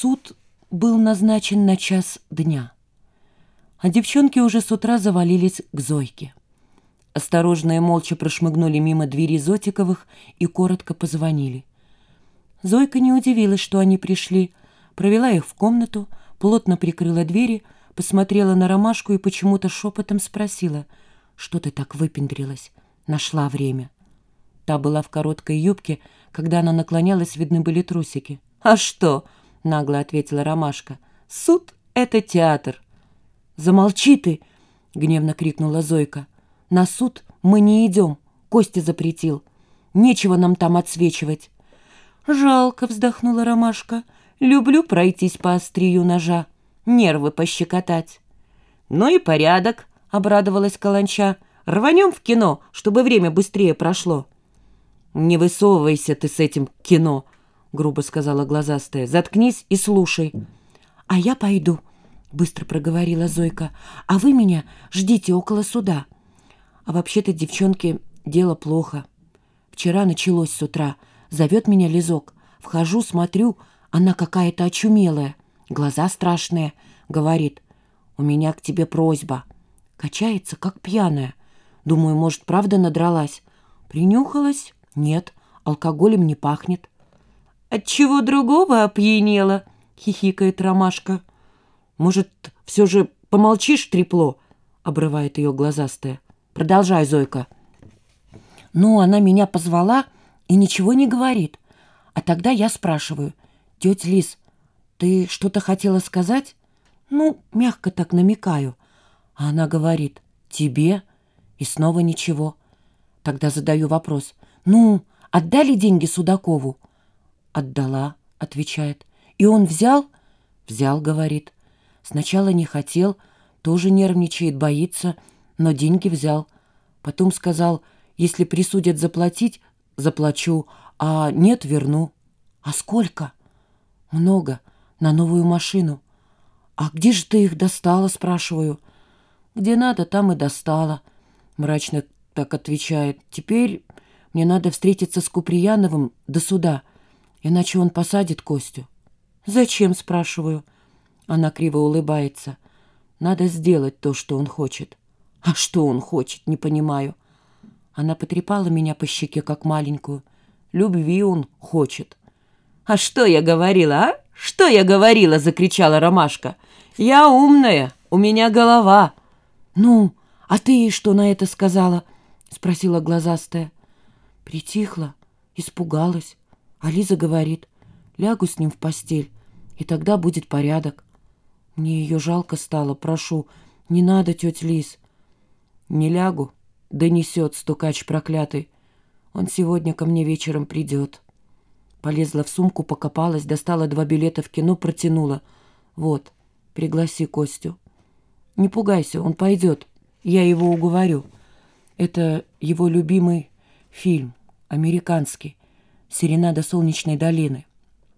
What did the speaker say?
Суд был назначен на час дня, а девчонки уже с утра завалились к Зойке. Осторожно и молча прошмыгнули мимо двери Зотиковых и коротко позвонили. Зойка не удивилась, что они пришли, провела их в комнату, плотно прикрыла двери, посмотрела на ромашку и почему-то шепотом спросила, что ты так выпендрилась, нашла время. Та была в короткой юбке, когда она наклонялась, видны были трусики. «А что?» — нагло ответила Ромашка. «Суд — это театр». «Замолчи ты!» — гневно крикнула Зойка. «На суд мы не идем, Костя запретил. Нечего нам там отсвечивать». «Жалко», — вздохнула Ромашка. «Люблю пройтись по острию ножа, нервы пощекотать». «Ну и порядок», — обрадовалась Каланча. «Рванем в кино, чтобы время быстрее прошло». «Не высовывайся ты с этим кино», — грубо сказала глазастая. «Заткнись и слушай». «А я пойду», — быстро проговорила Зойка. «А вы меня ждите около суда». «А вообще-то, девчонки, дело плохо. Вчера началось с утра. Зовет меня Лизок. Вхожу, смотрю, она какая-то очумелая. Глаза страшные. Говорит, у меня к тебе просьба. Качается, как пьяная. Думаю, может, правда надралась. Принюхалась?» «Нет, алкоголем не пахнет». «От чего другого опьянела?» — хихикает Ромашка. «Может, все же помолчишь, трепло?» — обрывает ее глазастая. «Продолжай, Зойка». «Ну, она меня позвала и ничего не говорит. А тогда я спрашиваю, тетя Лис, ты что-то хотела сказать?» «Ну, мягко так намекаю». А она говорит, «Тебе?» И снова ничего. Тогда задаю вопрос, «Ну, отдали деньги Судакову?» «Отдала», — отвечает. «И он взял?» «Взял», — говорит. «Сначала не хотел, тоже нервничает, боится, но деньги взял. Потом сказал, если присудят заплатить, заплачу, а нет, верну». «А сколько?» «Много, на новую машину». «А где же ты их достала?» — спрашиваю. «Где надо, там и достала», — мрачно так отвечает. «Теперь мне надо встретиться с Куприяновым до суда, иначе он посадит Костю. «Зачем?» — спрашиваю. Она криво улыбается. «Надо сделать то, что он хочет». «А что он хочет? Не понимаю». Она потрепала меня по щеке, как маленькую. «Любви он хочет». «А что я говорила, а? Что я говорила?» — закричала Ромашка. «Я умная, у меня голова». «Ну, а ты что на это сказала?» — спросила глазастая. Притихла, испугалась. А Лиза говорит, лягу с ним в постель, и тогда будет порядок. Мне ее жалко стало, прошу, не надо, тетя Лиз. Не лягу, донесет стукач проклятый. Он сегодня ко мне вечером придет. Полезла в сумку, покопалась, достала два билета в кино, протянула. Вот, пригласи Костю. Не пугайся, он пойдет, я его уговорю. Это его любимый фильм, американский, «Серенада солнечной долины».